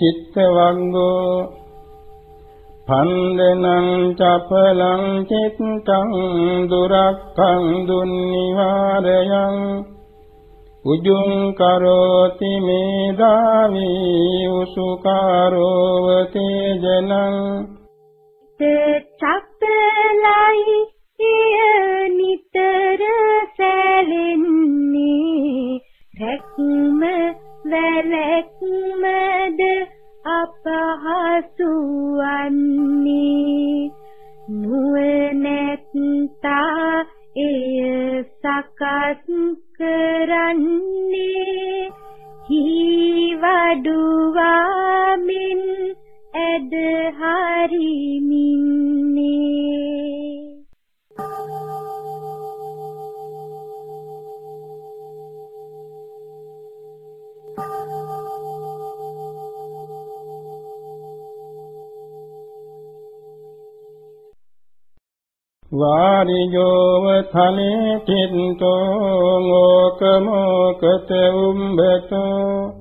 චිත්තවංගෝ පන්දනං චපලං චිත්තං දුරක්ඛං දුන්නිවාරයං උජුං කරෝති මේදාවි උසුකාරෝවතේ ජනං චප්පලයි එය නිතර ඇද හරිමින්නේ වාරිජෝව තනේ චින්තෝ මොකමෝකත උම්බතෝ.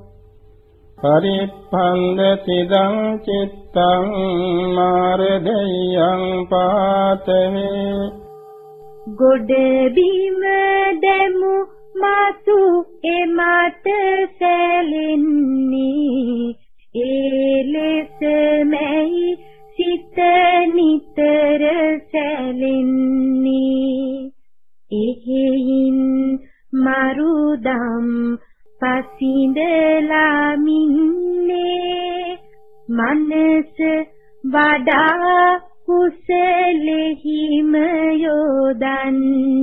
පරිප්පන්දති දං චිත්තං මාරදයං පාතවේ ගොඩ බිම දැමු මාතු එමත සැලෙන්නේ. ඒ ලෙස මෙහි වඩා කුසලෙහිම යොදන්නේ.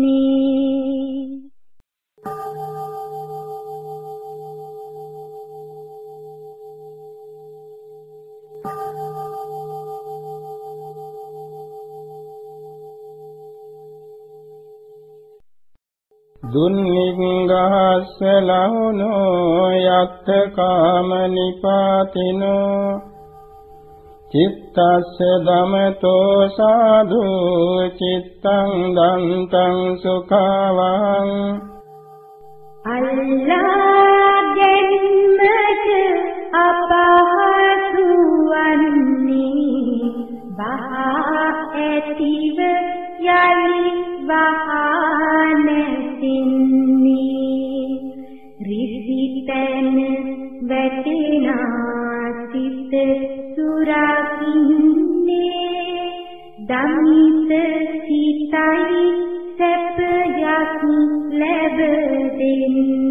දුන්නිංගහස්ස ලහුනෝ යත්ත කාම නිපාතිනෝ චිත්තස්ස දමතෝ සාධු චිත්තං දන්තං සුඛවං අල්ලාගෙන්නට අපහසු වන්නේ බහා ඇතිව යලි වහනැතින්නේ රිසිතන වැටෙනා සිත සුරකින්නේ දමිත සිතයි සැපයක් ලැබ දෙන්නේ.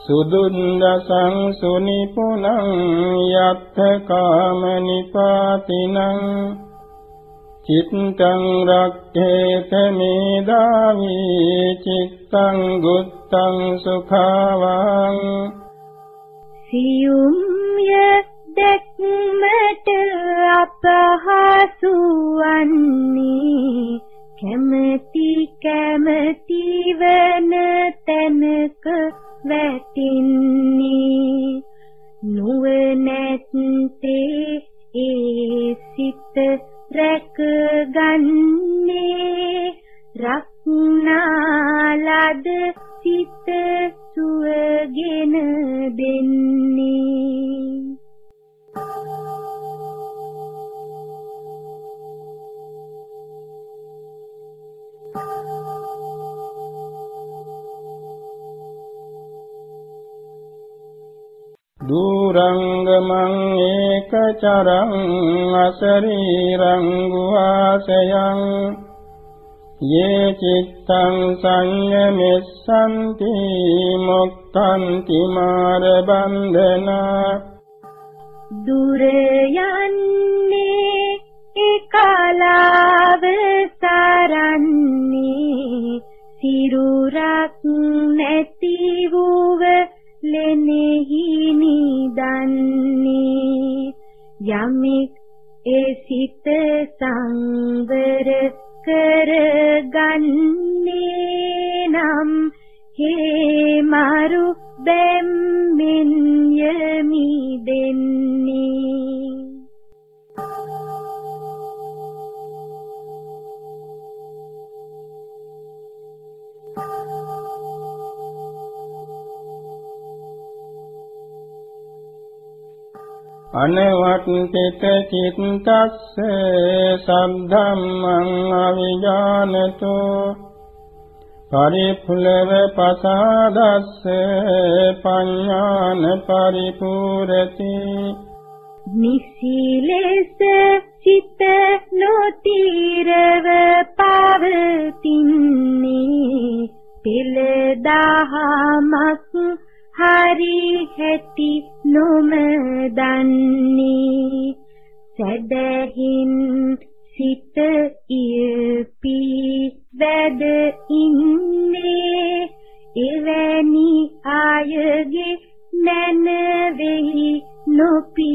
සුදුන්දසං සුනිපුනං යත්ථ කාම නිපාතිනං චිත්තං රක්ඛේත මේදාවි චිත්තං ගුත්තං සුඛවං සියුම්ය දැක්මට අපහසු වන්නේ කැමැති කැමැති වන තැනක වැටින්නේ. නුවණැත්තේ ඒ සිත දුරංගමං ඒකචරං අසරීරං ගුවාසයං යේ චිත්තං සංයමෙස්සන්ති මොක්ඛන්ති මාර බන්ධනා දුර යන්නේ එකලාව සරන්නේ සිරුරක් නිදන්නේ යමෙක් ඒ සිත සංවර කරගන්නේ නම් හේ මරු බැම්මෙන් අනවට්ඨිත චිත්තස්ස සම්ධම්මං අවිජානතෝ. පරිපුලව පසාදස්ස පඤ්ඤාන පරිපූරති නිසීලෙස චිත නොතිරව පවතින්නේ පෙළ දහමක් හරි හැටි නොම දන්නේ සැදහින් සිත ඉපි වැද ඉන්නේ. එවැනි ආයගේ නැනවෙහි නොපිරෙන්නේ.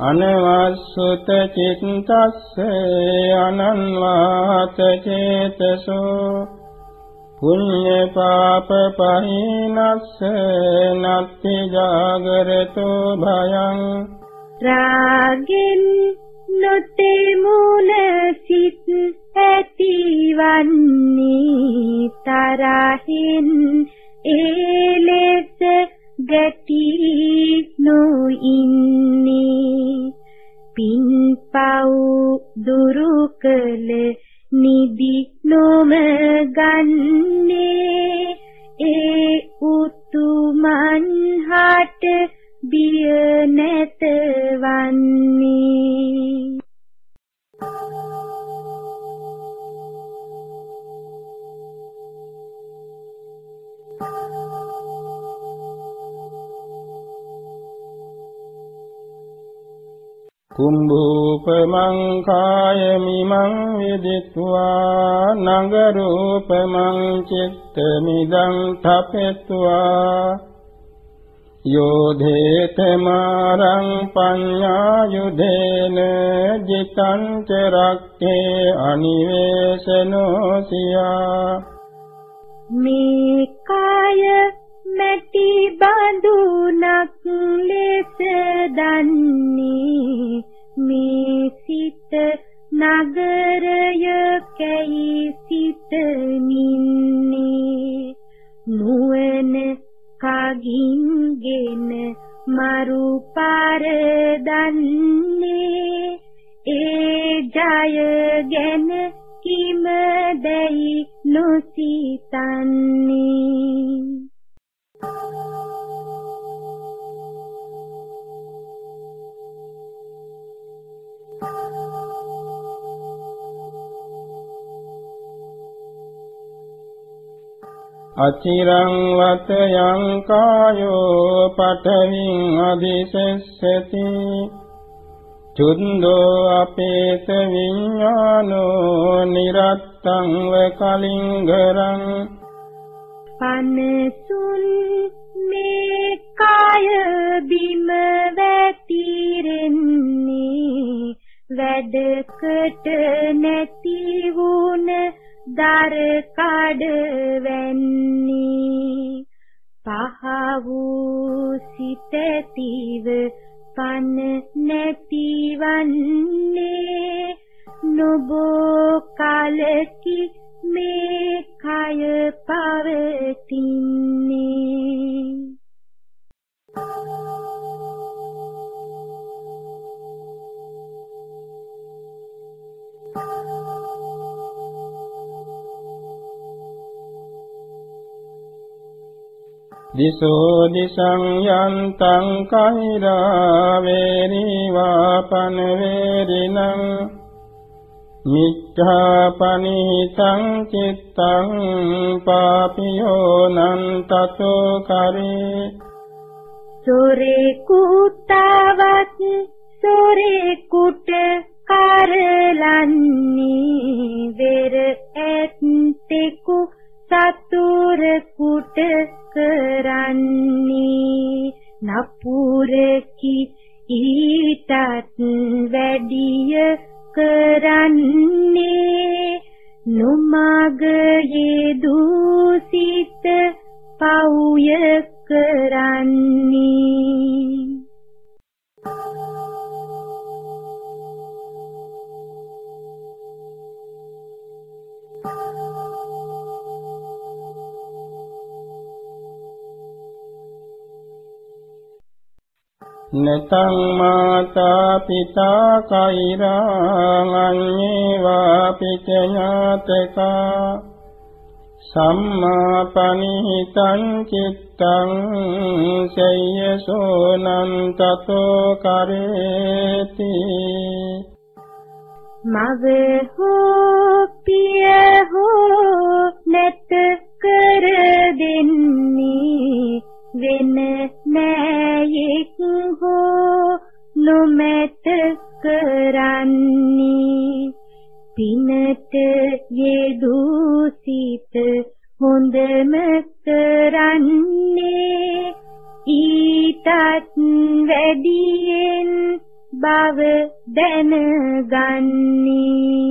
අනවස්සුත චිත්තස්ස අනන්වාත චේතසෝ පුඤ්ඤ පාප පහිනස්ස නත්ති ජාගරතෝ භයං රාගෙන් නොතේ මූල සිත් ඇතිවන්නේ තරහින්. ඒ ලෙස ගැටි නොඉන්නේ. පින්පව් දුරු කළ නිදි නොම ගන්නේ ඒ උතුමන් හට බිය නැතවන්නේ. කුම්භූපමං කායමිමං විදිත්වා නගරූපමං චිත්තමිදං තපෙත්වා යෝධේත මාරං පඤ්ඤායුධේන ජිතං ච රක්ඛේ අනිවේශනෝ සියා මේ කාය මැටි බඳුනක් ලෙස දන්නේ මේ සිත නගරය කැයි සිතමින්නේ නුවණ කගින්ගෙන මරු පාර දන්නේ. ඒ ජයගෙන කිම දැයි නොසිතන්නේ. අචිරං වත යං කායෝ පඨවින් අධිසස්සති චුන්දෝ අපේත විඥානෝ නිරත්තං ව කලින්ගරං පනසුන් මේ කාය බිම වැතිරෙන්නේ. වැඩකට නැති වුණ දර කඩ වැන්නේ පහ වූ සිතතිව පන නැතිවන්නේ. නොබෝ කාලකි මේ කය පවතින්නේ. දිසෝ දිසං යන්තං කෛරා වේරිවා පන වේරිනං මිච්ඡාපනිතං චිත්තං පාපියෝ නං තතෝ කරේ සොරේ කුටවත් සොරේ කුට පව්ය කරන්නේ නතං. මාතා පිතා කෛරාං අඤ්ඤේවා පිට ඥාතකා පනිහිතං චිත්තං සය්‍යසෝනං තතෝ කරේති මව හෝ පිය හෝ නැත කර දෙන්නේ වෙන عني